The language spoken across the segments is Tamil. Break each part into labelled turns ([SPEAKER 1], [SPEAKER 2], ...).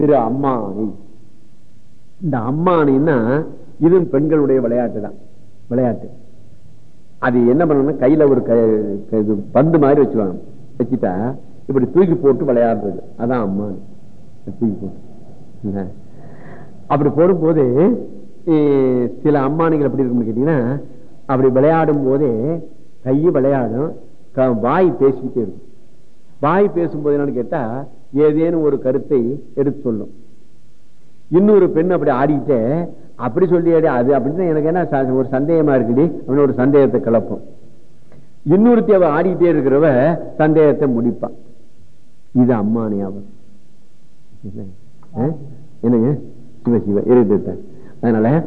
[SPEAKER 1] திரு அம்மானை. இந்த அம்மானின்னா இது பெண்களுடைய விளையாட்டு தான் விளையாட்டு. அது என்ன பண்ணணும்னா கையில ஒரு க- க- இது பந்து மாதிரி வச்சுவாங்க வச்சுட்டா இப்படி தூக்கி போட்டு விளையாடுறது. அதான் அம்மானி. தூக்கி போட்டு. அப்படி போடும்போது சில அம்மானிகள் எப்படி இருக்கும்னு கேட்டீங்கன்னா அப்படி விளையாடும் போதே கை விளையாடும். க- வாய் பேசிக்கிட்டே இருக்கும். வாய் பேசும்போது என்னன்னு கேட்டா ஏதேனும் ஒரு கருத்தை எடுத்து சொல்லும். இன்னொரு பெண் அப்படி ஆடிக்கிட்டே அப்படி சொல்லி அது அப்படின்னு எனக்கு என்ன ச- ஒரு சந்தேகமா இருக்குடி அப்படின்னு ஒரு சந்தேகத்தை கிளப்பும். இன்னொருத்தி அவ ஆடிக்கிட்டே இருக்கிறவ சந்தேகத்தை முடிப்பான் இது அம்மா அவர் என்னங்க? சிவ சிவ இருக்கட்டும் அதனால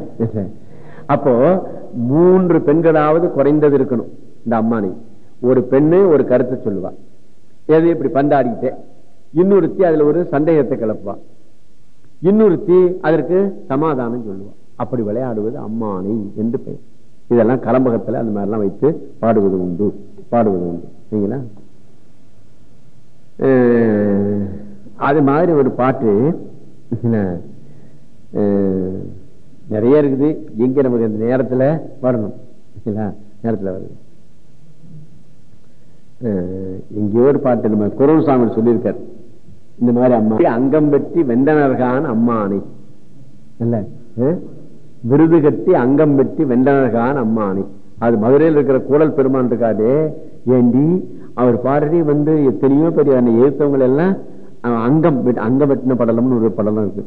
[SPEAKER 1] அப்போ மூன்று பெண்களாவது குறைந்தது இருக்கணும் இந்த அம்மானி. ஒரு பெண்ணு ஒரு கருத்தை சொல்லுவா. எது இப்படி பந்தாடிக்கிட்டே? இன்னொருத்தி அதுல ஒரு சந்தேகத்தை கிளப்பா இன்னொருத்தி அதற்கு சமாதானம் சொல்லுவா. அப்படி விளையாடுவது அம்மானை என்று பெயர். இதெல்லாம் கலம்பகத்துல அந்த மாதிரிலாம் வைத்து பாடுவது உண்டு. பாடுவது உண்டு. சரிங்களா? அது மாதிரி ஒரு பாட்டு அஹ், நிறைய இருக்குது. எங்க நமக்கு இந்த நேரத்துல வரணும். சரிங்களா? நேரத்துல வருது எங்கேயோ ஒரு பாட்டு நம்ம குரல் சாமி சொல்லியிருக்காரு. இந்த மாதிரி அம்மா. அங்கம் வெட்டி வெந்தனர்கான் அம்மானை. இல்ல? விருது கட்டி அங்கம் வெட்டி வெந்தனர்கான் அம்மானை. அது மதுரையில் இருக்கிற கூடல் பெருமான் இருக்காரு ஏண்டி? அவர் பாரடி வந்து எத்தனையோ பெரிய எழுத்தவங்க எல்லாம் அங்கம் அங்கம் வெட்டின படலம்னு ஒரு படலம் இருக்கு.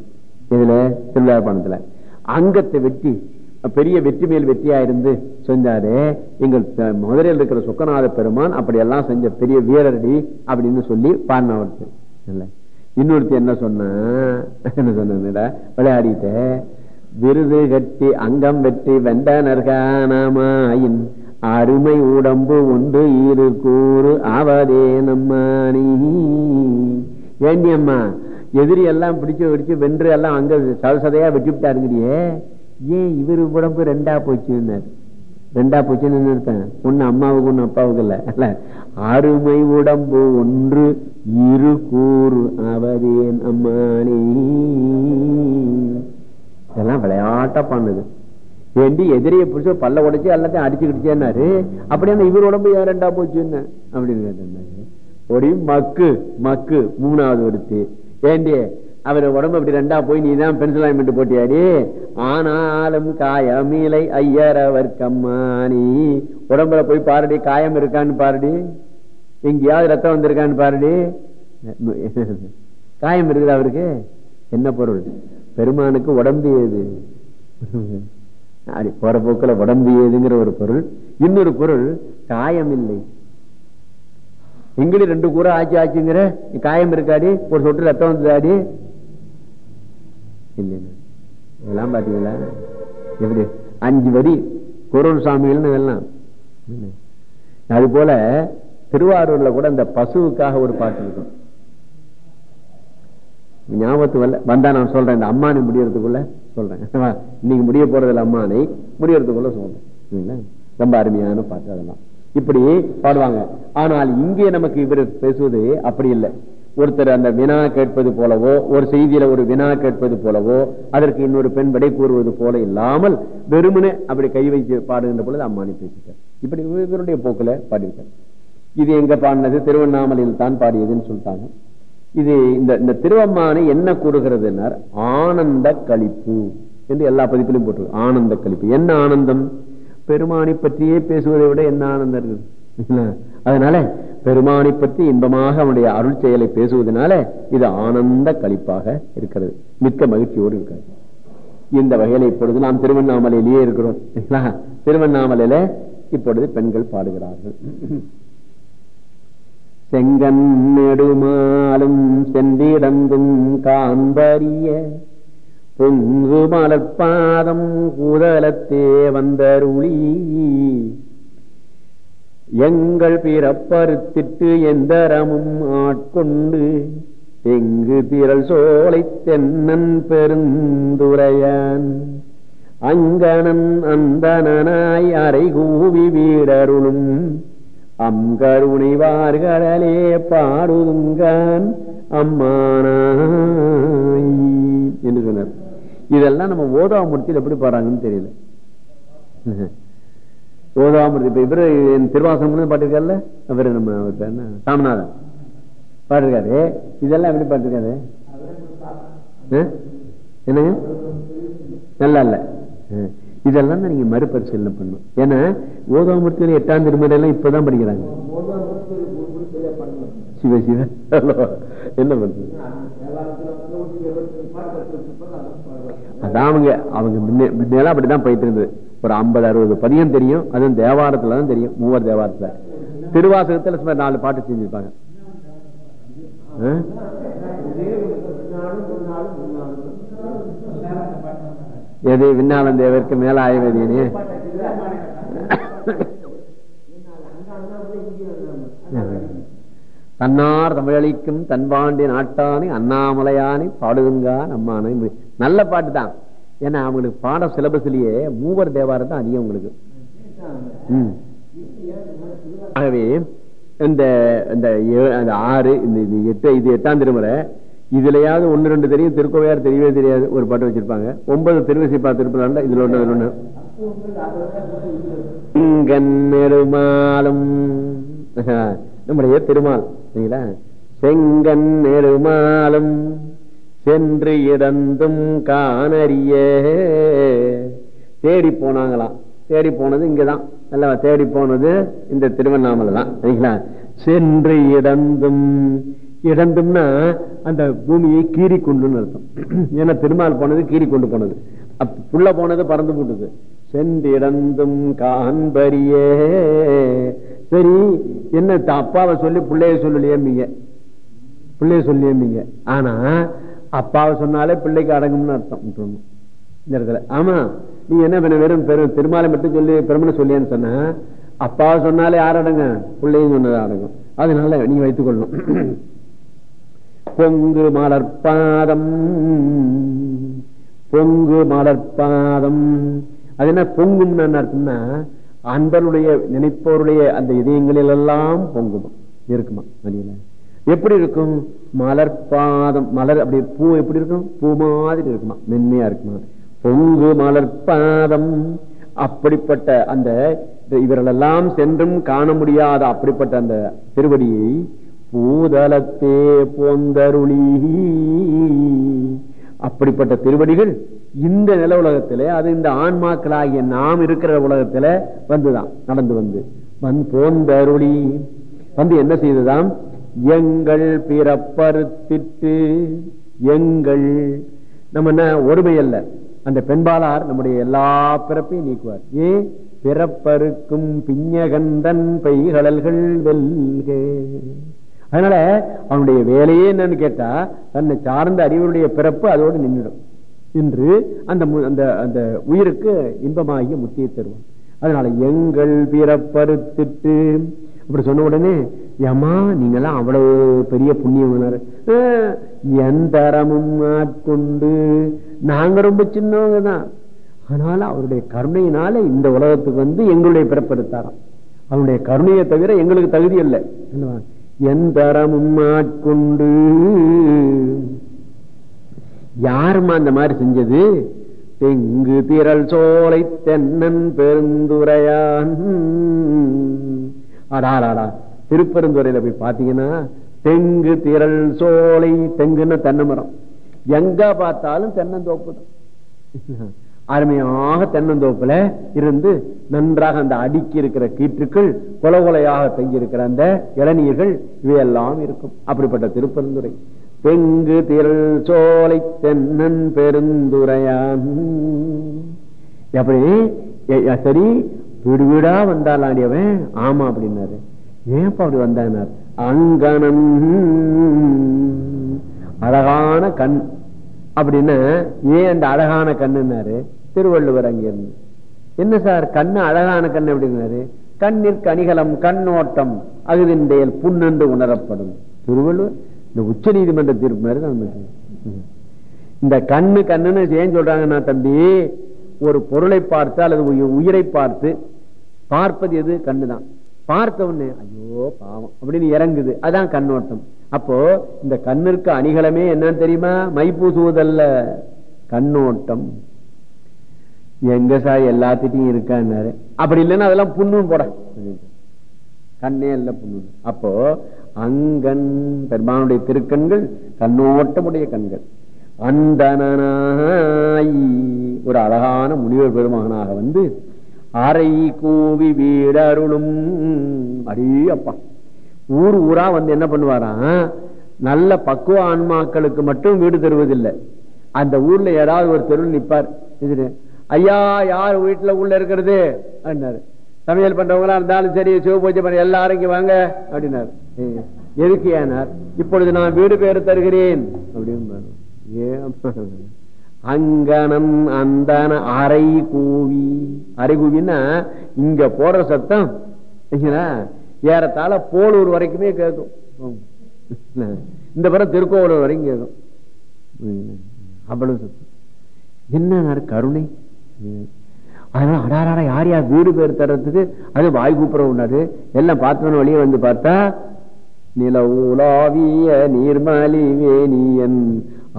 [SPEAKER 1] இதுல திருவிழாப்பணத்துல அங்கத்தை வெட்டி பெரிய வெற்றி மேல் வெற்றியா இருந்து செஞ்சாரு. எங்கள் மதுரையில் இருக்கிற சொக்கநாத பெருமான் அப்படி எல்லாம் செஞ்ச பெரிய வீரரடி அப்படின்னு சொல்லி பாடினவர்த்து இல்ல. இன்னொருத்தி என்ன சொன்ன? என்ன சொன்ன விளையாடிட்ட. விருது கட்டி அங்கம் வெற்றி வெண்டனர்கானமாயின் அருமை உடம்பு உண்டு இரு கூறு அவதே நம்மானி ஏண்டி அம்மா எதிரி எல்லாம் பிடிச்சு பிடிச்சு வென்று எல்லாம் அங்க சதசதையா வெட்டி விட்டாருங்கிறியே? ஏன் இவரு உடம்பு ரெண்டா போச்சுன்னாரு? ரெண்டா போச்சுன்னு இருப்பேன் ஒன்னு அம்மாவுக்கு ஒண்ணு அப்பாவுக்கு இல்ல. அல்ல அருமை உடம்பு ஒன்று இரு கூறு. அவரேன் அம்மானி. இதெல்லாம் விளையாட்டா பண்ணுது. வேண்டி எதிரிய புடிச்சு பல்ல உடைச்சு எல்லாத்தையும் அடிச்சுக்கிடுச்சேன்னாரு அப்படியே அந்த இவர் உடம்பு ஏன் ரெண்டா போச்சுன்னு அப்படின்னு கேட்டாரு ஒரு மக்கு மக்கு மூணாவது ஒருத்தி ஏண்டி அவர் உடம்பு அப்படி ரெண்டா போய் நீ தான் பென்சில் ஆயிமெண்ட் போட்டியாடி. ஆனாலும் காயமிலை ஐயரவர் கம்மானி உடம்புல போய் பாருடி காயம் இருக்கான்னு பாருடி. எங்கேயாவது ரத்தம் வந்திருக்கான்னு பாருடி. காயம் இருக்குது அவருக்கு? என்ன பொருள்? பெருமானுக்கு உடம்பு ஏது? அப்படி போற போக்குல உடம்பு ஏதுங்கிற ஒரு பொருள். இன்னொரு பொருள் காயம் இல்லை. எங்கடி ரெண்டு கூற ஆச்சு ஆச்சுங்கிற? காயம் இருக்காடி ஒரு சொட்டு ரத்தம் வந்ததாடி. இல்லைன்னு இதெல்லாம் பாத்தீங்களா எப்படி? அஞ்சு வரி குரல் சாமிகள்னு எல்லாம் அது போல திருவாரூர்ல கூட இந்த பசுவுக்காக ஒரு பாட்டு இருக்கும் ஞாபகத்து வரல. வந்தா நான் சொல்றேன். இந்த அம்மானை முடியறதுக்குள்ள சொல்றேன். இன்னைக்கு முடிய போறதில்ல அம்மானை. முடியறதுக்குள்ள சொல்றேன். ரொம்ப அருமையான பாட்டு அதெல்லாம். இப்படி பாடுவாங்க. ஆனால் இங்கே நமக்கு இவர் பேசுவது அப்படி இல்லை. ஒருத்தர் அந்த வினா கேட்பது போலவோ ஒரு செய்தியில ஒரு வினா கேட்பது போலவோ அதற்கு இன்னொரு பெண் விடை கூறுவது போல இல்லாமல் வெறுமனே அப்படி கை வைத்து பாடுகின்ற பொழுது அம்மானி பேசிட்டார். இப்படி இவருடைய போக்குல பாடிவிட்டார். இது எங்க பாடினது? திருவண்ணாமலையில் தான் பாடியதுன்னு சொல்லிட்டாங்க. இது இந்த இந்த திருவம்மானை என்ன கூறுகிறதுனார் ஆனந்த கழிப்பு என்று எல்லா பதிப்பிலும் போட்டு ஆனந்த கழிப்பு. என்ன ஆனந்தம்? பெருமானை பற்றியே பேசுவதை விட என்ன ஆனந்தம் இருக்குது? அதனால பெருமானை பற்றி இன்பமாக அவனுடைய அருள் செயலை பேசுவதனால இது ஆனந்த களிப்பாக இருக்கிறது. மிக்க மகிழ்ச்சியோடு இருக்கிறது. இந்த வகையில இப்பொழுது நாம் திருவண்ணாமலையிலேயே இருக்கிறோம். திருவண்ணாமலையில இப்பொழுது பெண்கள் பாடுகிறார்கள். செங்கன் நெடுமாலும் சென்றிடங்கும் காண்பறிய பொங்கு மலர்பாதம் கூதலத்தே வந்தருளி. எங்கள் பிறப்பறுத்திட்டு எந்தரமும் ஆட்கொண்டு தெங்கு திரள் சோலை தென்னன் பெருந்துரையான். அங்கனன் அந்தனாய் அரை கூவி வீடருளும் அங்கருணைவார்களே பாடுதுங்கான் அம்மானாய் இதெல்லாம் நம்ம ஓதாமூர்த்தியில் எப்படி பாடுறாங்கன்னு தெரியல. ஓதாமூர்த்தி இப்ப இவரு திருவாசனம் பாட்டிருக்காருல்ல? இவரு நம்ம சாமிநாதன். பாட்டிருக்காரு. இதெல்லாம் எப்படி பாட்டிருக்காரு? என்னங்க? நல்லா இல்ல. இதெல்லாம் தான் நீங்க மறுபரிசீலனை பண்ணும் ஏன்னா ஓதாமூர்த்தியில எட்டாம் திருமுறை இப்பதான் படிக்கிறாங்க. சிவ சிவ. என்ன பண்றது? அதான் அவங்க அவங்க முன்னே முன்னெல்லாம் அப்படிதான் போயிட்டு இருந்தது. ஒரு ஐம்பது அறுபது பதியம் தெரியும். அதுவும் தேவாரத்துல தான் தெரியும். மூவர் தேவாரத்துல. திருவாசகத்துல சுமார் நாலு பாட்டு செஞ்சிருப்பாங்க. எது? விண்ணாளம் தேவருக்கு மேல ஆயவேதியனே தன்னார் தமிழளிக்கும் தன்பாண்டி நாட்டானி அண்ணாமலையானி பாடுதுங்கா நம்மானை. நல்ல பாட்டு தான். ஏன்னா அவங்களுக்கு பாட சிலபஸ்லயே மூவர் தேவாரம் தான் அதிகம் உங்களுக்கு. ஆகவே இந்த இந்த அந்த ஆறு இந்த எட்டு இது எட்டாம் திருமுறை இதுலயாவது ஒன்னு ரெண்டு தெரியும் திருக்கோவையார் தெரியவே தெரியாது ஒரு பாட்டு வச்சிருப்பாங்க. ஒன்பது திருவிசைப்பா திருப்பலாண்டா இதுல ஒண்ணு அதுல ஒண்ணு. நெடுமாலும். நம்முடைய திருமால் சரிங்களா? செங்கன் நெடுமாலும். சென்று இடந்தும் காணறிய. தேடி போனாங்களாம். தேடி போனது இங்கதான். அல்லவா தேடி போனது இந்த திருவண்ணாமலை தான் சரிங்களா? சென்று இடந்தும் இடந்தும்னா அந்த பூமியை கீறி கொண்டுன்னு அர்த்தம். ஏன்னா திருமால் போனது கீறி கொண்டு போனது. அப் புள்ள போனது பறந்து போட்டது. சென்றிடந்தும் காண்பரிய சரி என்ன அப்பாவை சொல்லி பிள்ளைய சொல்லலையேம்பீங்க பிள்ளைய சொல்லியம்பீங்க ஆனா அப்பாவை சொன்னாலே பிள்ளைக்கு அடங்கும்னு அர்த்தம் இந்த இடத்துல. ஆமா நீ என்ன பண்ண வெறும் பெரும் திருமாலை மட்டும் சொல்லி பெருமனை சொல்லியான்னு சொன்ன அப்பாவை சொன்னாலே யார் அடங்க? பிள்ளையும் சொன்னதா அடங்கும். அதனால நீ வைத்துக் கொள்ளணும். பொங்கு மலர்பாதம் பொங்கு மலர்பாதம் அது என்ன பொங்கும்னு என்ன அர்த்தம்னா அன்பருடைய நினைப்பவருடைய அந்த இதயங்களில் எல்லாம் பொங்குமா? இருக்குமா? மதியில எப்படி இருக்கும்? மலர் பாதம் மலர் அப்படி பூ எப்படி இருக்கும்? பூ மாதிரி இருக்குமா? மென்மையா இருக்குமா? பொங்கு மலர்பாதம் அப்படிப்பட்ட அந்த இவர்களெல்லாம் சென்றும் காண முடியாத அப்படிப்பட்ட அந்த திருவடியை பூதலத்தே போந்தருளி. அப்படிப்பட்ட திருவடிகள் இந்த நில உலகத்திலே அது இந்த ஆன்மாக்களாகிய நாம் இருக்கிற உலகத்தில வந்துதான் நடந்து வந்து போந்தருளி. வந்து என்ன செய்ததாம்? எங்கள் பிறப்பறுத்திட்டு எங்கள். நம்ம என்ன ஒருமை அல்ல அந்த பெண்பாளார் நம்முடைய எல்லா பிறப்பையும் நீக்குவார். ஏ பிறப்பருக்கும் பிஞ்சகந்தன் பைகளல்கள் வெல்க. அதனால அவனுடைய வேலையே என்னன்னு கேட்டா தன்னை சார்ந்த அறிவருடைய பிறப்பு அதோடு நின்றுடும். என்று அந்த மு- அந்த அந்த உயிருக்கு இன்பமாகிய முத்தியை தருவான். அதனால எங்கள் பிறப்பறுத்திட்டு அப்படி சொன்ன உடனே ஏமா நீங்கெல்லாம் அவ்வளவு பெரிய புண்ணியம் எந்தரமும் ஆட்கொண்டு நாங்க ரொம்ப சின்னவங்க தான். ஆனால அவருடைய கருணையினால இந்த உலகத்துக்கு வந்து எங்களுடைய பிறப்பெடுத்தாராம். அவனுடைய கருணையை தவிர எங்களுக்கு தகுதி இல்லை. என் எந்தரமும் ஆட்கொண்டு. யாருமா அந்த மாதிரி செஞ்சது? தெங்கு திரள் சோலை தென்னன் பெருந்துரையான். ஆடாடாடா திருப்பெருந்துறையில போய் பாத்தீங்கன்னா தெங்கு திரள் சோலை தெங்குன்னு தென்னை மரம் எங்க பார்த்தாலும் தென்னந்தோப்பு தான். அருமையாக தென்னந்தோப்புல இருந்து நன்றாக அந்த அடுக்கி இருக்கிற கீற்றுக்கள் கொல கொலையாக தங்கியிருக்கிற அந்த இளநீர்கள் இவையெல்லாம் இருக்கும். அப்படிப்பட்ட திருப்பெருந்துறை. தெங்கு திரள் சோலை தென்னன் பெருந்துரையான் எப்படி? சரி வீடு வீடா வந்தாலாடியவன் ஆமா அப்படின்னாரு. ஏன்ப்பா அப்படி வந்தார் அங்கனம். அழகான கண். அப்படின்னா ஏன் அந்த அழகான கண்ணுன்னாரு? திருவள்ளுவர் அங்கிருந்து. என்ன சார் கண்ணு அழகான கண் அப்படின்னாரு? கண்ணிற்கு கணிகலம் கண்ணோட்டம் அகுதின்றேல் புண்ணென்று உணரப்படும். திருவள்ளுவர் இந்த உச்ச நீதிமன்ற தீர்ப்பு மாதிரி தான் இந்த கண்ணு கண்ணுன்னு ஏன் சொல்றாங்கன்னா தம்பி ஒரு பொருளை பார்த்து அல்லது உயிரை பார்த்து பார்ப்பது எது? கண்ணுதான். பார்த்த உடனே ஐயோ பாவம். அப்படின்னு இறங்குது. அதான் கண்ணோட்டம். அப்போ இந்த கண்ணிற்கு அணிகலமே என்னன்னு தெரியுமா? மை பூசுவதல்ல கண்ணோட்டம். எங்க சார் எல்லாத்திட்டையும் இருக்கான்னாரு. அப்படி இல்லைன்னா அதெல்லாம் புண்ணுன்னு போட. கண்ணே இல்ல புண்ணு. அப்போ அங்கன் பெருமானுடைய திருக்கண்கள் கண்ணோட்டமுடைய கண்கள். அந்தனாய் ஒரு அழகான முனிவர் பெருமகனாக வந்து அரை கூவி வீடருளும். அடே அப்பா ஊர் ஊரா வந்து என்ன பண்ணுவாராம் நல்ல பக்குவ ஆன்மாக்களுக்கு மட்டும் வீடு தருவதில்லை. அந்த ஊர்ல ஏதாவது ஒரு தெருள் நிற்பார் இது ஐயா யார் வீட்டுல உள்ள இருக்கிறது? அப்படின்னாரு. சமையல் பண்றவங்களா இருந்தாலும் சரி சிவபூஜை பண்ண எல்லாரும் இங்க வாங்க அப்படின்னாரு. எதுக்கு ஏனார்? இப்பொழுது நான் வீடு பேர் தருகிறேன். அப்படின்னு அங்கனம் அந்தன அரை கூவி. அரை கூவின்னா இங்க போடுற சத்தம் ஏறத்தாழ போலூர் வரைக்குமே கேட்கும். இந்த படம் திருக்கோவலூர் வரைக்கும் கேட்கும். அவ்வளவு சத்தம். என்ன கருணை? அதனால அடாராடா யார் யார் வீடு பேர் தர்றதுக்கு அது வாய் கூப்புற உண்டாது. எல்லாம் பார்த்தோன்னு வழியே வந்து பார்த்தா நில உலாவிய நீர்மலி வேணியன்.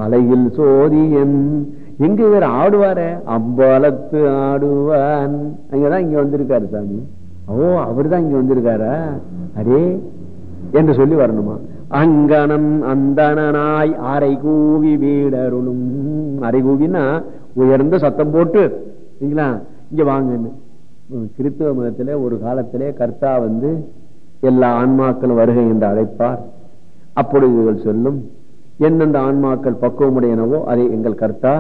[SPEAKER 1] அலையில் சோதியன். எங்க இவர் ஆடுவார? அம்பலத்து ஆடுவான். அங்கதான் இங்க வந்திருக்காரு சாமி. ஓ அவர் தான் இங்க வந்திருக்காரா? அரே என்று சொல்லி வரணுமா? அங்கனம் அந்தனாய் அரை கூவி வீடருளும். அரை கூவினா உயர்ந்த சத்தம் போட்டு சரிங்களா? இங்க வாங்கன்னு. கிறித்துவ மதத்திலே ஒரு காலத்திலே கர்த்தா வந்து எல்லா ஆன்மாக்களும் வருகை என்று அழைப்பார். அப்பொழுது இவர்கள் சொல்லும் எந்தெந்த ஆன்மாக்கள் பக்குவமுடையனவோ அதை எங்கள் கர்த்தா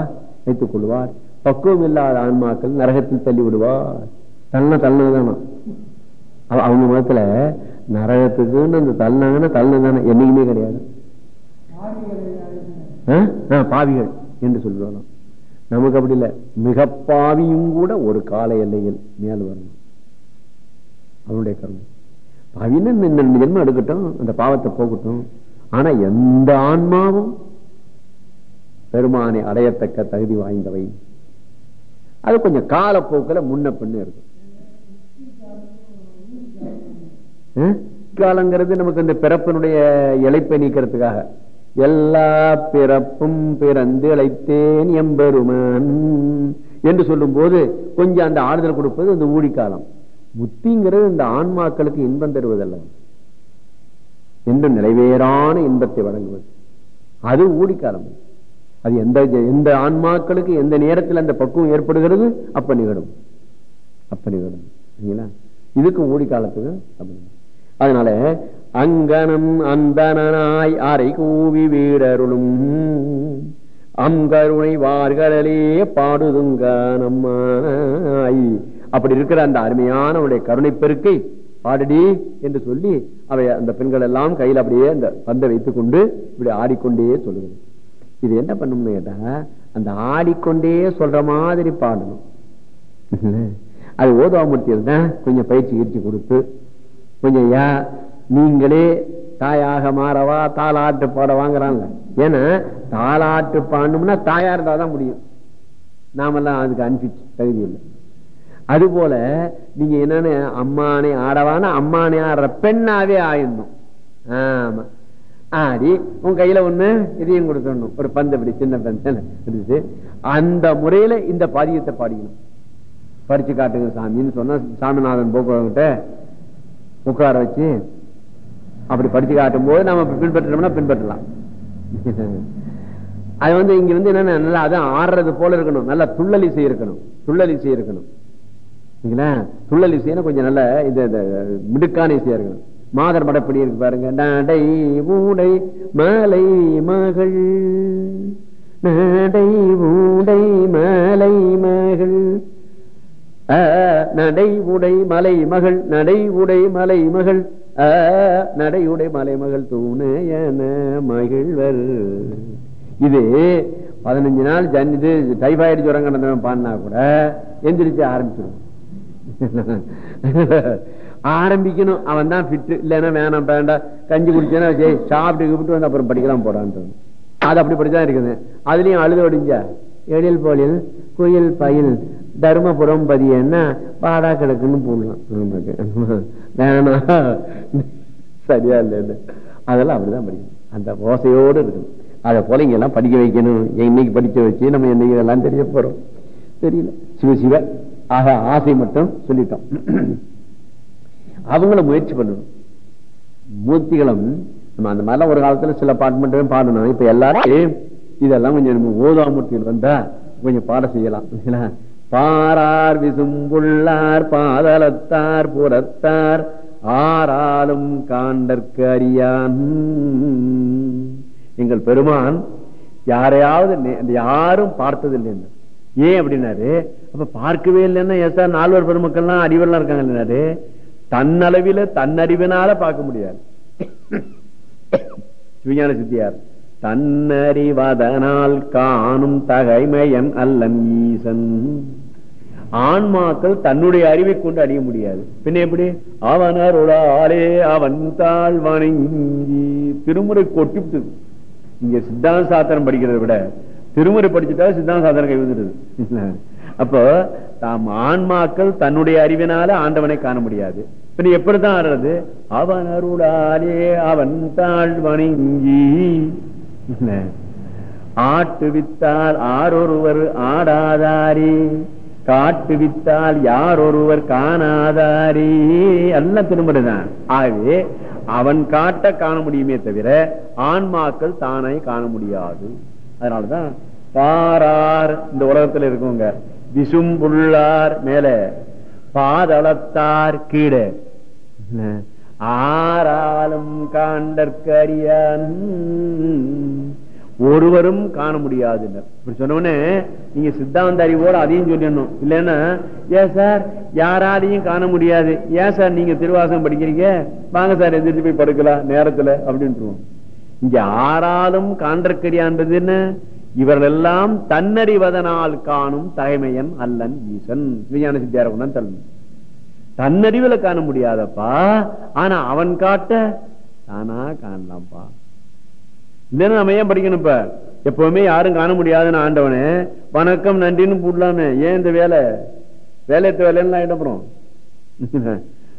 [SPEAKER 1] வைத்துக் கொள்வார். பக்குவம் இல்லாத ஆன்மாக்கள் நரகத்தில் தள்ளி விடுவார் தள்ள தள்ளதானா அவங்க மதத்துல நரகத்துக்குன்னு அந்த தள்ளினாங்கன்னா தள்ளதானே என்னைக்குமே கிடையாது. பாவிகள் என்று சொல்லுவாங்க. நமக்கு அப்படி இல்லை. மிக பாவியும் கூட ஒரு கால எல்லையில் மேல் வரணும். அவனுடைய கருணை. பாவின்னு ஜென்மம் எடுக்கட்டும் அந்த பாவத்தை போகட்டும். ஆனா எந்த ஆன்மாவும் பெருமானை அடையத்தக்க தகுதி வாய்ந்தவை. அது கொஞ்சம் காலப்போக்கில் முன்ன பின்ன இருக்கும் காலங்கிறது நமக்கு இந்த பிறப்பினுடைய இழைப்பை நீக்கிறதுக்காக. எல்லா பிறப்பும் பிறந்து இழைத்தேன் எம்பெருமான் என்று சொல்லும் போது கொஞ்சம் அந்த ஆறுதல் கொடுப்பது அந்த ஊழிக்காலம். புத்திங்கிறது இந்த ஆன்மாக்களுக்கு இன்பம் தருவதல்ல. என்று நிறைவேறான இன்பத்தை வழங்குவது. அது ஊடிக்காலம். அது எந்த எந்த ஆன்மாக்களுக்கு எந்த நேரத்தில் அந்த பக்குவம் ஏற்படுகிறது? அப்ப நிகழும். அப்ப நிகழும். சரிங்களா? இதுக்கு ஊழி காலத்துக்கு அப்படி. அதனால அங்கனம் அந்தனாய் அரை கூவி வீடருளும். அங்கருணை வார்களே பாடுதுங்க நம்மாய். அப்படி இருக்கிற அந்த அருமையானவனுடைய கருணை பெருக்கை பாடுடி என்று சொல்லி அவை அந்த பெண்கள் எல்லாம் கையில் அப்படியே அந்த பந்தை வைத்துக் கொண்டு இப்படி ஆடிக்கொண்டே சொல்லுது இது என்ன பண்ணும்னு கேட்டா அந்த ஆடிக்கொண்டே சொல்ற மாதிரி பாடணும். அது ஓதுவாமூர்த்தியில் தான் கொஞ்சம் பயிற்சி கீர்ச்சி கொடுத்து கொஞ்சம் ஐயா நீங்களே தாயாக மாறவா தாளாட்டு பாட வாங்குறாங்க. ஏன்னா தாளாட்டு பாடணும்னா தாயா இருந்தாதான் முடியும். நாமெல்லாம் அதுக்கு அனுப்பிச்சு தகுதி இல்லை. அது போல நீங்க என்னன்னு அம்மானை ஆடவான அம்மானை ஆடுற பெண்ணாவே ஆயிடணும். ஆமா. ஆடி உன் கையில ஒண்ணு இதையும் கொடுக்கணும். ஒரு பந்து அப்படி சின்ன பந்து அந்த முறையில இந்த பாதியத்தை பாடிக்கணும். படிச்சு காட்டுங்க சாமின்னு சொன்னா சாமிநாதன் போக்குவரங்கிட்ட உட்கார வச்சு அப்படி படிச்சு காட்டும் போது நம்ம பின்பற்றோம்னா பின்பற்றலாம். அது வந்து இங்க வந்து என்னன்னா நல்லா அதான் ஆடுறது போல இருக்கணும். நல்லா துள்ளலிசை இருக்கணும். துள்ளலிசை இருக்கணும். துள்ளல் இசைன்னா கொஞ்சம் நல்ல இந்த மிடுக்கான இசையா இருக்கணும் மாதர் படப்படி இருக்கு பாருங்க. நடை ஊடை மலை மகள் நடை ஊடை மலை மகள் நடை உடை மலை மகள் நடை உடை மலை மகள் ஆ, நடை உடை மலை மகள் தூணையன மகிழ்வர். இது பதினஞ்சு நாள் ஜன் இது டைபாய்டு ஜுரம் கிடந்தவன் பாடினா கூட எந்திரிச்சு ஆரம்பிச்சிடும் ஆரம்பிக்கணும். அவன் தான் ஃபிட்டு இல்லைன்னா வேணாம் வேண்டாம். கஞ்சி குடிச்சேன்னா சரி சாப்பிட்டு கூப்பிட்டு வந்து அப்புறம் படிக்கலாம் போடான்ட்டு அது அப்படி படிச்சா இருக்குது. அதுலயும் அழுது ஒடிஞ்ச? எழில் போலில் குயில் பயில் தருமபுரம் பதியன்னா பாடா கிடக்குன்னு போடலாம். வேணாம். சரியா இல்லை அதெல்லாம் அப்படிதான் படிக்கணும். அந்த ஓசையோடு இருக்கணும். அதை போல இங்கெல்லாம் படிக்க வைக்கணும். இன்னைக்கு படிக்க வச்சு நம்ம என்னைக்கு இதெல்லாம் தெரிய போறோம். தெரியல. சிவ சிவ. ஆக ஆசை மட்டும் சொல்லிட்டோம். அவங்கள முயற்சி பண்ணணும் மூர்த்திகளும் நம்ம அந்த மாதிரிலாம் ஒரு காலத்துல சில பாட்டு மட்டுமே பாடணும். இப்ப எல்லாரும் இதெல்லாம் கொஞ்சம் நம்ம ஓதாமூர்த்திகள் வந்தா கொஞ்சம் பாட செய்யலாம். பாரார் விசும்புள்ளார் பாதலத்தார் புறத்தார் ஆறாலும் காண்டற்கு அறியான். எங்கள் பெருமான் யாரையாவது யாரும் பார்த்ததில்லை. ஏன் அப்படின்னாரு? அப்ப பார்க்கவே இல்லைன்னா ஏசா சார் நால்வர் பெருமக்கள்லாம் அறிவெல்லாம் இருக்காங்க இல்லைனாரு தன்னளவில தன்னறிவினால பார்க்க முடியாது. சிவஞான சித்தியார் தன்னறிவதனால் காணும் தகைமையன் அல்லன் ஈசன். ஆன்மாக்கள் தன்னுடைய அறிவை கொண்டு அறிய முடியாது. பின்ன எப்படி? அவனருளாலே அவன் தாழ் வணங்கி திருமுறை கொட்டிவிட்டு இங்க சித்தாந்த சாத்திரம் படிக்கிறதை விட திருமுறை படிச்சுட்டா சித்தாந்த சாத்திரம் கை வந்துடுது அப்போ தாம் ஆன்மாக்கள் தன்னுடைய அறிவினால ஆண்டவனை காண முடியாது. பின்ன எப்படிதான் ஆடுறது? அவன் அருளாலே அவன் தாழ் வணங்கி ஆட்டு வித்தால் ஆரொருவர் ஆடாதாரே. காட்டு வித்தால் யார் ஒருவர் காணாதாரே. எல்லாம் திரும்புறதுதான். ஆகவே அவன் காட்ட காண முடியுமே தவிர ஆன்மாக்கள் தானே காண முடியாது. அதனாலதான் பாரார் இந்த உலகத்துல இருக்கவங்க விசும்புள்ளார் மேல. பாதளத்தார் கீழே. ஆறாலும் காண்டற்கரியான் ஒருவரும் காண முடியாது. இப்படி சொன்னோடனே நீங்க சித்தாந்த அறிவோட அதையும் சொல்லணும் இல்லைன்னா ஏன் சார் யாராலையும் காண முடியாது. ஏன் சார் நீங்க திருவாசகம் படிக்கிறீங்க? வாங்க சார் எந்திரிச்சு போய் படுக்கலாம் நேரத்துல அப்படின்ட்டு இங்க ஆறாலும் காண்டற்கரியான்றது என்ன? இவர்களெல்லாம் தன்னறிவதனால் காணும் தகைமையன் அல்லன் ஈசன். விஞ்ஞான சித்தியாரகுணன் கொண்டாந்து தன்னறிவுல காண முடியாதப்பா. ஆனா அவன் காட்ட தானா காணலாம்ப்பா. இல்லைன்னா நம்ம ஏன் படிக்கணும் இப்ப? எப்பவுமே யாரும் காண முடியாதுன்னு ஆண்டவனே. வணக்கம் நன்றின்னு போடலாமே ஏன் இந்த வேலை? வேலையத்து வேலைன்னு இடப்புறோம்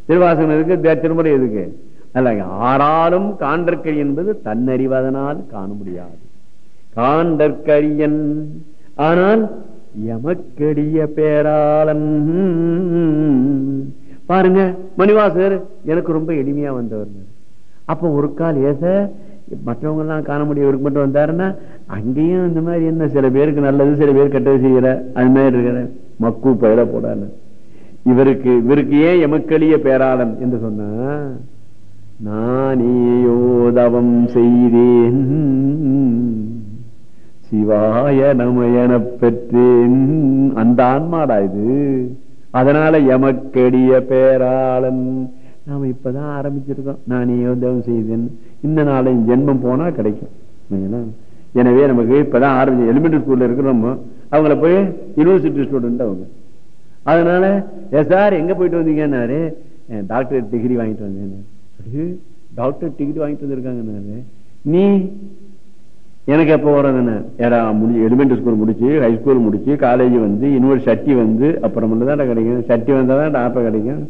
[SPEAKER 1] திருவாசகம் இருக்கு தே- திருமுறை எதுக்கு? அல்ல ஆறாலும் காண்டற்கை என்பது தன்னறிவதனால் காண முடியாது. ஆண்டற்கரியன் ஆனால் எமக்கடிய பேராளன். பாருங்க மணிவாசர் எனக்கு ரொம்ப எளிமையா வந்தவர். அப்ப ஒரு கால் ஏச மற்றவங்க எல்லாம் காண முடியும் இவருக்கு மட்டும் வந்தாருன்னா அங்கேயும் இந்த மாதிரி என்ன சில பேருக்கு நல்லது சில பேர் கெட்டது செய்யற அது மாதிரி இருக்கிற மக்கு பயிர போடாது. இவருக்கு இவருக்கு ஏன் எமக்களிய பேராளன் என்று சொன்னா நானேயோதவம் செய்தேன். சிவாய நமயன பெற்றேன். அந்த ஆன்மாடா இது. அதனால எமக்கடிய பேராளன். நாம இப்பதான் ஆரம்பிச்சிருக்கோம். நானே உதவம் செய்தேன். இந்த நாளை ஜென்மம் போனா கிடைக்கும். எனவே நமக்கு இப்பதான் ஆரம்பிச்சு எலிமெண்டரி ஸ்கூல்ல இருக்கிறோம் அவங்கள போய் யூனிவர்சிட்டி ஸ்டூடெண்ட் அவங்க. அதனால ஏ சார் எங்க போயிட்டு வந்தீங்கன்னாரு? டாக்டர் டிகிரி வாங்கிட்டு வந்தேன். டாக்டர் டிகிரி வாங்கிட்டு வந்திருக்காங்க நீ எனக்கு எப்போ வர்றதுன்னு ஏடா முடி எலிமெண்டரி ஸ்கூல் முடிச்சு ஹை ஸ்கூல் முடிச்சு காலேஜ் வந்து இன்னொரு சட்டி வந்து அப்புறம் தான் கிடைக்கும். சட்டி வந்தால் தான் கிடைக்கும்.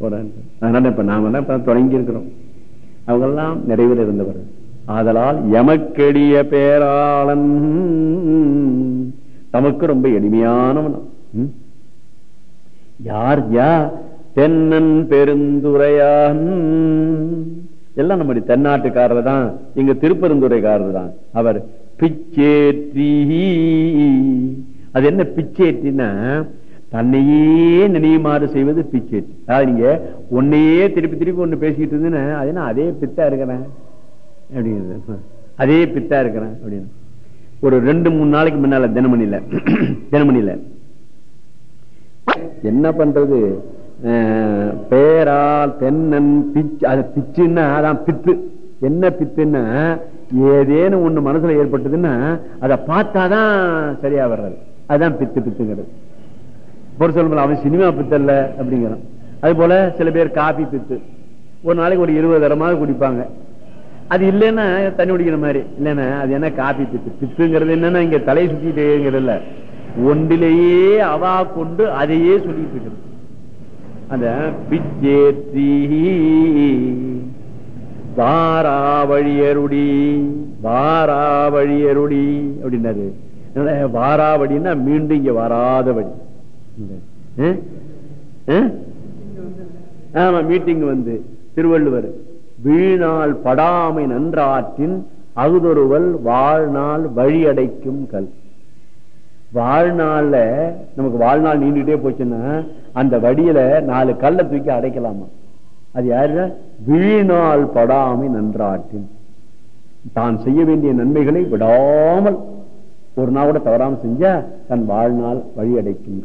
[SPEAKER 1] போடான்ட்டு அதனால இப்ப நாம தான் இப்ப தொடங்கி இருக்கிறோம் அவங்கெல்லாம் நிறைவில் இருந்தவர் ஆதலால் எமக்கெடிய பேராளன் தமக்கு ரொம்ப எளிமையானவன். யார் யா? தென்னன் பெருந்துரையான். எல்லாம் நம்முடைய தென்னாட்டுக்காரர் தான். எங்க திருப்பெருந்துறைக்காரர் தான் அவர் பிச்சேற்றி அது என்ன பிச்சேற்றின்னா தன்னையே நினைவுமாறு செய்வது பிச்சேற்றி. அதாவது நீங்க உன்னையே திருப்பி திருப்பி ஒண்ணு பேசிக்கிட்டு இருந்தேன்னு அது என்ன அதே பித்தா இருக்கிறேன்? அப்படிங்கிறது. அதே பித்தா இருக்கிறேன் அப்படின்னு. ஒரு ரெண்டு மூணு நாளைக்கு முன்னால தினமணியில தினமணியில. என்ன பண்றது? பேரால் தென்னன் பிச்சு அது பிச்சுன்னா அதான் பித்து. என்ன பித்துன்னா ஏதேனும் ஒண்ணு மனசுல ஏற்பட்டதுன்னா அதை பார்த்தாதான் சரியா வர்றது. அதுதான் பித்து பித்துங்கிறது. ஒரு சொல்ல அவன் சினிமா பித்தல்ல அப்படிங்கிறான். அது போல சில பேர் காபி பித்து. ஒரு நாளைக்கு ஒரு இருபது தரமாவது குடிப்பாங்க. அது இல்லைன்னா தண்ணி குடிக்கிற மாதிரி. இல்லைன்னா அது என்ன காபி பித்து? பித்துங்கிறது என்னன்னா இங்க தலையை சுத்திட்டேங்கிறது இல்ல. ஒன்றிலேயே அவா கொண்டு அதையே சொல்லிட்டு இருக்கிறது. அந்த பிச்சேத்தி வாராவழியருடி வாராவழியருடி அப்படின்னாரு. வாராவடின்னா மீண்டும் இங்க வராத வழி. ஆமா மீட்டிங் வந்து திருவள்ளுவர் வீணால் படாமை நன்றாற்றின் அகுதொருவல் வாழ்நாள் வழி அடைக்கும் கல். வாழ்நாள்ல நமக்கு வாழ்நாள் நீண்டுட்டே போச்சுன்னா அந்த வடியில நாலு கல்லை தூக்கி அடைக்கலாமா? அது யாருன்னா வீணால் படாமை நன்றாற்றின் தான் செய்ய வேண்டிய நன்மைகளை விடாமல் ஒரு நாள் கூட தவறாம செஞ்சா தன் வாழ்நாள் வழி அடைக்கும்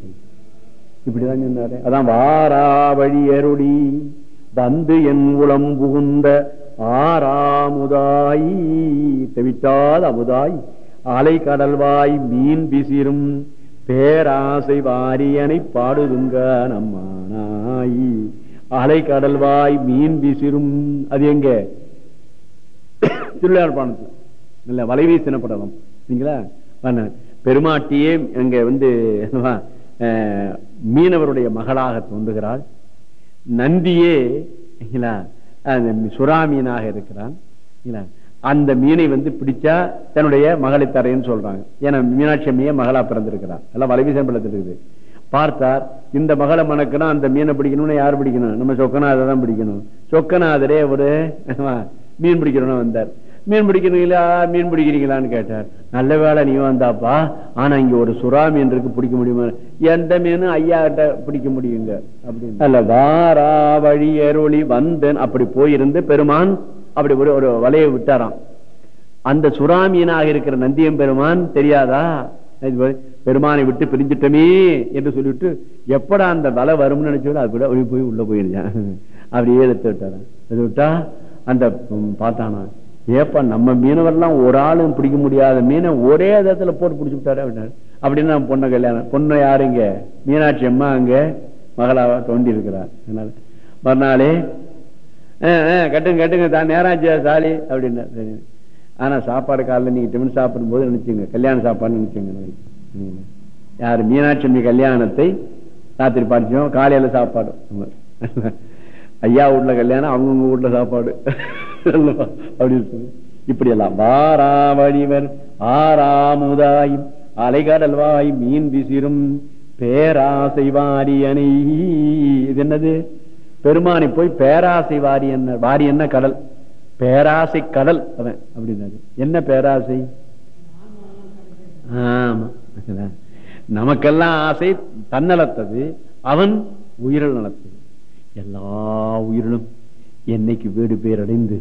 [SPEAKER 1] இப்படிதான் சொன்னாரு. அதான் வாரா வழியருடி வந்து என் உளம் புகுந்த ஆறாமுதாய் தவித்தால் அமுதாய் அலை கடல்வாய் மீன் பிசிரும் பேராசை வாரியனை பாடுதுங்க நம்மானாய். அலை கடல்வாய் மீன் விசிறும் அது எங்க? திருவிழாப்பாணத்து இல்ல வலைவீசின படலம் சரிங்களா? பெருமாட்டியே அங்க வந்து மீனவருடைய மகளாக தோன்றுகிறாள். நந்தியே சுறாமீனாக அந்த சுறா மீனாக இருக்கிறான். அந்த மீனை வந்து பிடிச்சா தன்னுடைய மகளை தரையன்னு சொல்றாங்க. ஏன்னா மீனாட்சி அம்மையே மகளா பிறந்திருக்கிறான் எல்லாம் வலைவீசன் பள்ளத்தில் இருக்குது. பார்த்தார் இந்த மகளை மணக்கணும் அந்த மீனை பிடிக்கணும்னு யார் பிடிக்கணும்? நம்ம சொக்கநாதர் தான் பிடிக்கணும். சொக்கநாதரே ஒரு மீன் பிடிக்கணும்னு வந்தார். மீன் பிடிக்கிறீங்களா மீன் பிடிக்கிறீங்களான்னு கேட்டார். நல்ல வேளை நீ வந்தாப்பா. ஆனா இங்க ஒரு சுறா மீன் இருக்கு பிடிக்க முடியுமா? எந்த மீனும் ஐயா கிட்ட பிடிக்க முடியுங்க. அப்படின்னு. அல்ல வாரா வழி அருளி வந்தேன். அப்படி போயிருந்து பெருமான் அப்படி ஒரு ஒரு வலையை விட்டாராம். அந்த சுறாமியனாக இருக்கிற நந்தியம் பெருமான் தெரியாதா? பெருமானை விட்டு பிரிஞ்சிட்டமே என்று சொல்லிட்டு எப்படா அந்த வலை வரும்னு நினைச்சோட அது கூட போய் உள்ள போயிருந்தேன் அப்படியே எடுத்து விட்டாரான் எடுத்து விட்டா அந்த பார்த்தானா ஏப்பா நம்ம மீனவர்லாம் ஒரு ஆளும் பிடிக்க முடியாத மீனை ஒரே இடத்துல போட்டு பிடிச்சி விட்டாரு அப்படின்னாரு. அப்படின்னு நான் பொண்ணை கல்யாணம் பொண்ணை யாருங்க மீனாட்சி அம்மா அங்க மகளாவா தோண்டி இருக்கிறார். அதனால மறுநாளே கட்டுங்க கட்டுங்க தான் நேராச்சு சாலி அப்படின்னா சரி. ஆனா சாப்பாடு காலைல நீங்க டிஃபன் சாப்பிடும் போது நினைச்சுங்க கல்யாண சாப்பாடு நினைச்சுங்க யாரு மீனாட்சி அம்மி கல்யாணத்தை ராத்திரி பாடிச்சோம் காலையில சாப்பாடு. ஐயா வீட்ல கல்யாணம் அவங்கவுங்க வீட்ல சாப்பாடு. அப்படின்னு சொல்லி இப்படி எல்லாம் வாராவழிவர் ஆறாமுதாயும் அலைகடல்வாய் மீன் விசிறும் பேராசை வாரியணை இது என்னது? பெருமானை போய் பேராசை வாரி என்ன வாரி என்ன கடல்? பேராசை கடல் அவன் அப்படின்னாரு. என்ன பேராசை? ஆமா நமக்கெல்லாம் ஆசை தன்னலத்தது அவன் உயிரில் நலத்தது. எல்லா உயிரிலும் என்னைக்கு வீடு பேர் அடைந்து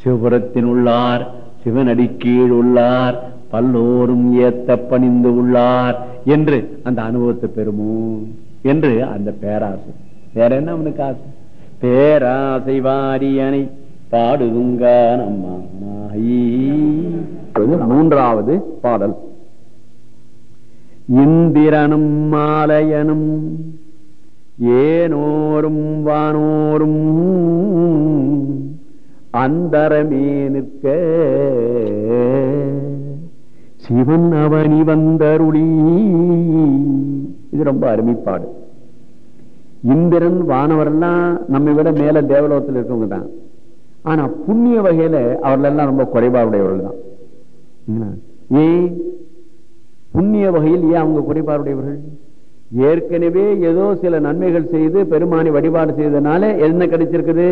[SPEAKER 1] சிவபுரத்தின் உள்ளார் சிவனடி கீழ் உள்ளார் பல்லோரும் ஏத்த பணிந்து உள்ளார் என்று அந்த அனுபவத்தை பெறுமோ? என்று அந்த பேராசை. வேற என்ன அவனுக்கு ஆசை? பேராசை வாரியனை பாடுதுங்க மூன்றாவது பாடல். இந்திரனும் மாலையனும் ஏனோரும் வானோரும் அந்தரமே நிற்க சிவன் அவனி வந்தருளி. இது ரொம்ப அருமைப்பாடு. இந்திரன் வானவரெல்லாம் நம்மை விட மேல தேவலோகத்தில் இருக்கவங்க தான். ஆனா புண்ணிய வகையில அவர்களெல்லாம் ரொம்ப குறைபாடுடையவர்கள் தான் ஏன்? புண்ணிய வகையில் ஏன் அவங்க குறைபாடுடையவர்கள்? ஏற்கனவே ஏதோ சில நன்மைகள் செய்து பெருமானை வழிபாடு செய்ததுனால என்ன கிடைச்சிருக்குது?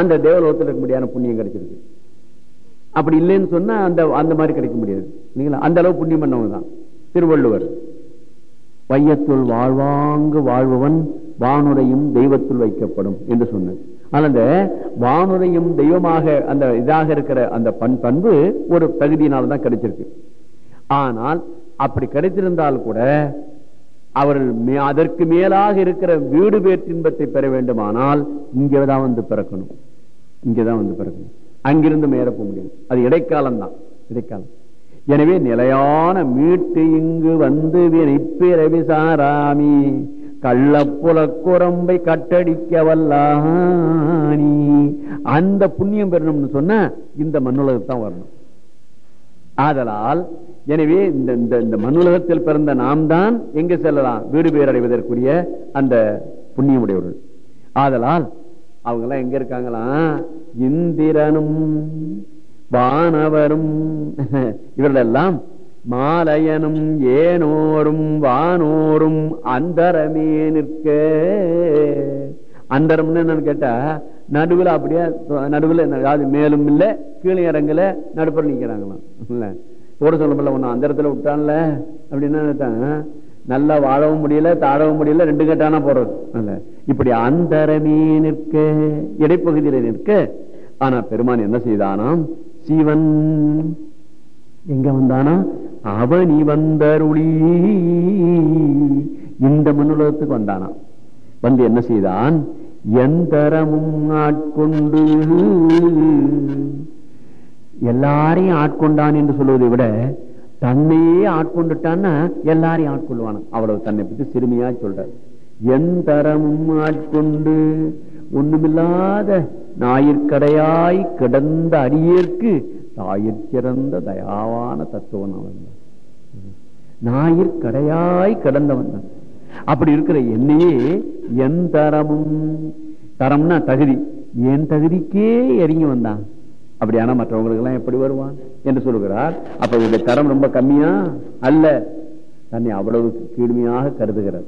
[SPEAKER 1] அந்த தேவலோகத்தில் இருக்க முடியாத புண்ணியம் கிடைச்சிருக்கு அப்படி இல்லைன்னு சொன்னா அந்த அந்த மாதிரி கிடைக்க முடியாது. இல்லைங்களா? அந்த அளவு புண்ணியம் பண்ணவங்க தான். திருவள்ளுவர் வையத்துள் வாழ்வாங்கு வாழ்பவன் வானுரையும் தெய்வத்துள் வைக்கப்படும் என்று சொன்னது. அந்த வானுரையும் தெய்வமாக அந்த இதாக இருக்கிற அந்த பண் பண்பு ஒரு தகுதியினால தான் கிடைச்சிருக்கு. ஆனால் அப்படி கிடைத்திருந்தால் கூட அவர்கள் மே- அதற்கு மேலாக இருக்கிற வீடு இன்பத்தை பெற வேண்டுமானால் இங்கதான் வந்து பிறக்கணும். இங்கதான் வந்து பிறக்கணும். அங்கிருந்து மேல போக முடியும் அது இடைக்காலம் தான். இடைக்காலம். எனவே நிலையான மீட்டு இங்கு வந்து வினைப்பிறவி சாராமி. கள்ளப்புல குரம்பை கட்டடிக்க வல்லானி அந்த புண்ணியம் பெறணும்னு சொன்ன இந்த மண்ணுலகத்தான் வரணும். ஆதலால் எனவே இந்த இந்த இந்த மண்ணுலகத்தில் பிறந்த நாம் தான் எங்க செல்லலாம்? வீடு பேர் அடைவதற்குரிய அந்த புண்ணியமுடையவர்கள். ஆதலால் அவங்க எல்லாம் எங்க இருக்காங்களாம்? இந்திரனும் வானவரும். இவர்கள் எல்லாம் மாலையனும் ஏனோரும் வானோரும் அந்தரமே நிற்க. அந்தரம்னு என்னன்னு கேட்டா நடுவுல அப்படியே நடுவுல அதாவது மேலும் இல்லை கீழே இறங்கல நடுப்புற நிக்கிறாங்களாம். இல்லை. போட சொல்ல முடியல ஒண்ணு அந்த இடத்துல விட்டான்ல அப்படின்னா நல்லா வாழவும் முடியல தாழவும் முடியல ரெண்டு கட்டானா போடுறது இல்ல. இப்படி அந்தரமே நிற்க. இடைப்பகுதியில நிற்க. ஆனா பெருமான் என்ன செய்தானாம்? சிவன் எங்க வந்தானா? அவனி வந்தருளி இந்த மண்ணுலகத்துக்கு வந்தானா வந்து என்ன செய்தான்? எந்தரமும் ஆட்கொண்டு எல்லாரையும் ஆட்கொண்டான் என்று சொல்வதை விட தன்னையே ஆட்கொண்டுட்டான்னா எல்லாரையும் ஆட்கொள்வான அவ்வளவு தன்னை பற்றி சிறுமியா சொல்ற எந்தரமும் ஆட்கொண்டு ஒண்ணுமில்லாத ஞாயிற்கடையாய் கிடந்த அடியேற்கு தாயிற் சிறந்த தயாவான தத்துவன் அவன். ஞாயிற்கடையாய் கிடந்தவன் தான். அப்படி இருக்கிற என்னையே என் தரமும். தரம்னா தகுதி. என் தகுதிக்கே இறங்கி வந்தான். அப்படியான மற்றவங்களுக்கு எல்லாம் எப்படி வருவான்? என்று சொல்லுகிறார் அப்ப இவருடைய தரம் ரொம்ப கம்மியா? அல்ல. தன்னை அவ்வளவு கீழ்மையாக கருதுகிறார்.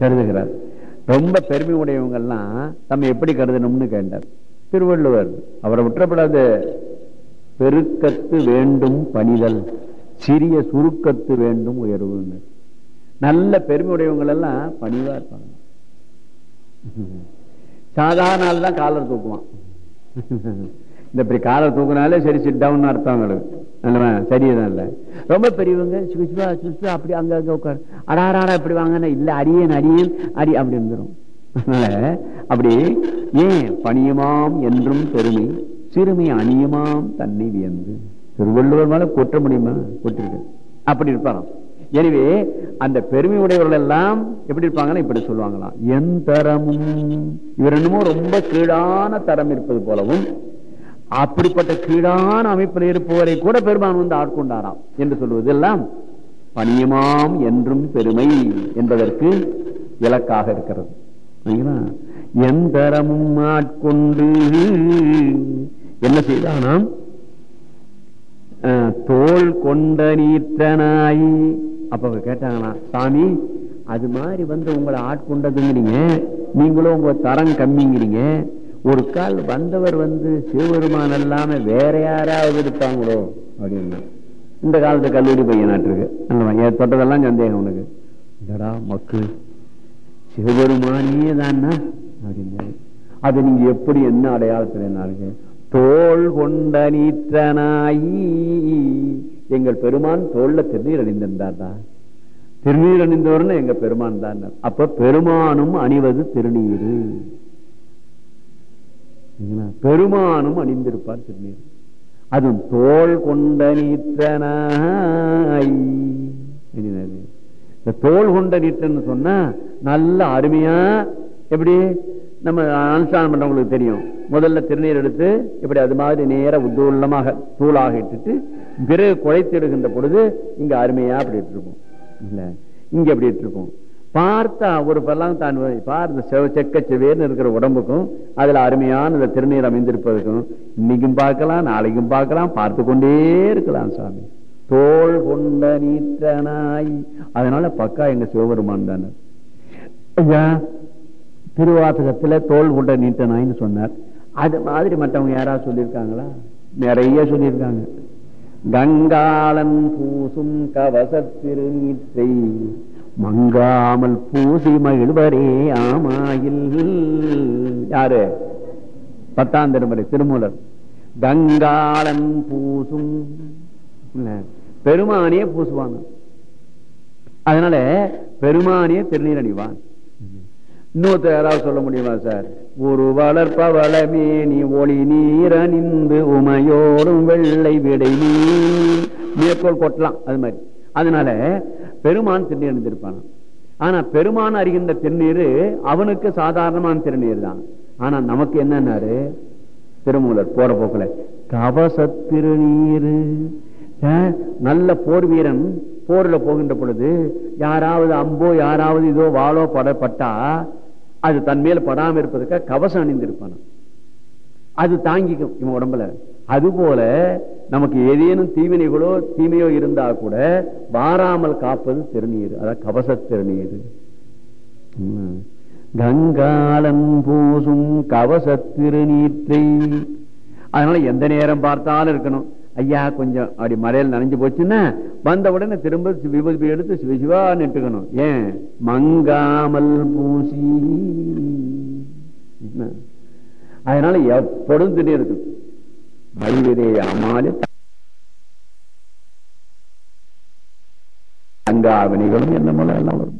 [SPEAKER 1] கருதுகிறார். ரொம்ப பெருமை உடையவங்க எல்லாம் தம்மை எப்படி கருதணும்னு கேட்டார். திருவள்ளுவர். அவரை விட்டுறப்படாது. பெருக்கத்து வேண்டும் பணிதல். சிறிய சுருக்கத்து வேண்டும் உயர்வு நல்ல பெருமை உடையவங்க எல்லாம் பணிவா இருப்பாங்க. சாதாரண நாள் தான் காலர் தூக்குவான். இந்த இப்படி காலர் தூக்குனாலே சரி சிட் டவுன் அர்த்தம் அவங்களுக்கு. சரிதான் ரொம்ப பெரியவங்க சுஷ்வா சுவிஸ்வா அப்படி அங்க அங்க உட்காரு. அடாராடா இப்படி வாங்கன்னா இல்ல அடியேன் அடியேன் அடி அப்படி இருந்துரும். அப்படி ஏன் பணியுமாம் என்றும் பெருமை சிறுமி அணியுமாம் தன்னை வியந்து? திருவள்ளுவர் மேல கொட்ட முடியுமா கொட்டிருக்கு அப்படி இருப்பாராம். எனவே அந்த பெருமை உடையவர்கள் எல்லாம் எப்படி இருப்பாங்கன்னா இப்படி சொல்லுவாங்களாம். என் தரமும் இவர் என்னமோ ரொம்ப கீழான தரம் இருப்பது போலவும் அப்படிப்பட்ட கீழான அமைப்பில் இருப்பவரை கூட பெருமான் வந்து ஆட்கொண்டாராம் என்று சொல்வதெல்லாம் பணியுமாம் என்றும் பெருமை என்பதற்கு இலக்காக இருக்கிறது. எந்தரமும் ஆட்கொண்டு என்ன செய்தானாம்? தோல் கொண்ட நீத்தனாய் அப்ப கேட்டாங்களா சாமி அது மாதிரி வந்து உங்களை ஆட்கொண்டதுங்கிறீங்க நீங்களும் உங்க தரம் கம்மிங்கிறீங்க. ஒரு கால் வந்தவர் வந்து சிவபெருமான் இல்லாம வேற யாராவது இருப்பாங்களோ? அப்படின்னா. இந்த காலத்து கல்லூரி பையன் நாட்டுக்கு தொட்டதெல்லாம் சந்தேகம் உனக்கு. இல்லடா மக்கள் சிவபெருமானியே தானா அப்படின்னாரு அது நீங்க எப்படி என்ன அடையாளத்துல தோல் கொண்ட நீற்றனாயி. எங்கள் பெருமான் தோல்ல திருநீர் அணிந்திருந்தார்டா. திருநீர் அணிந்தவர்னு எங்க பெருமான் தான் அப்ப பெருமானும் அணிவது திருநீர். பெருமானும் அணிந்திருப்பார் திருநீர். அதுவும் தோல் கொண்ட நீற்றனாய். இந்த தோல் கொண்ட நீற்றன்னு சொன்னா நல்ல அருமையா எப்படி? நம்ம அனுஷ்டானம் பண்றவங்களுக்கு தெரியும். முதல்ல திருநீர் எடுத்து இப்படி அது மாதிரி நேர உத்தூள்ளமாக தூளாக இட்டுட்டு பிறகு குழைத்திடுகின்ற பொழுது இங்க அருமையா அப்படி இருக்கும் இல்ல இங்க அப்படி இருக்கும் பார்த்தா ஒரு பல்லாம் தான் பார்த்த செவ செக்க செவேர்னு இருக்கிற உடம்புக்கும் அதுல அருமையான இந்த திருநீர் அமைந்திருப்பதற்கும் இன்னைக்கும் பார்க்கலாம் நாளைக்கும் பார்க்கலாம் பார்த்து கொண்டே இருக்கலாம் சாமி. தோல் கொண்ட நீற்றனாய். அதனால பக்கா எங்க சிவபெருமான் தானே. ஐயா திருவாசகத்துல தோல் கொண்ட நீட்டனாய்னு சொன்னார். அது மாதிரி மற்றவங்க யாராவது சொல்லியிருக்காங்களா? நிறைய சொல்லியிருக்காங்க. கங்காளன் பூசும் கவசத்திரு நீற்றை மங்காமல் பூசி மகிழ்வரே ஆமாயில். யாரு? பத்தாம் திருமுறை திருமூலர். கங்காளன் பூசும். பெருமானே பூசுவாங்க. அதனால பெருமானே திருநீர் அணிவான். இன்னொருத்தர் யாராவது சொல்ல முடியுமா சார்? ஒரு வளர்ப்பவளமே நீ ஒளி நீர் அணிந்து உமையோடும் வெள்ளை விடை நீர் மேற்கோள் கொட்டலாம் அது மாதிரி. அதனால பெருமான் திருநீர் அணிந்திருப்பான். ஆனா பெருமான் அறிகின்ற திருநீர் அவனுக்கு சாதாரணமான திருநீர் தான். ஆனா நமக்கு என்னன்னாரு? திருமூலர் போற போக்குல கவச திருநீர். நல்ல போர் வீரன் போர்ல போகின்ற பொழுது யாராவது அம்போ யாராவது இதோ வாழோ படப்பட்டா அது தன் மேல படாம இருப்பதற்காக கவசம் அணிந்திருப்பான அது தாங்கிக்கும் இவன் உடம்புல. அது போல நமக்கு ஏதேனும் தீவினைகளோ தீமையோ இருந்தா கூட வாராமல் காப்பது திருநீர். அதாவது கவச திருநீர். கங்காளன் பூசும் கவச திருநீற்றை. அதனால எந்த நேரம் பார்த்தாலும் இருக்கணும். ஐயா கொஞ்சம் அப்படி மறையில் நனைஞ்சு போச்சுன்னா வந்த உடனே திரும்ப விபதி எடுத்து சிவசிவா நிட்டுக்கணும் ஏன்? மங்காமல் பூசி. அதனால எப்பொழுதும் திடீர் இருக்கு. மல்விதை அமாலி அங்காவினைகளும் என்ன எல்லாம் வரும்.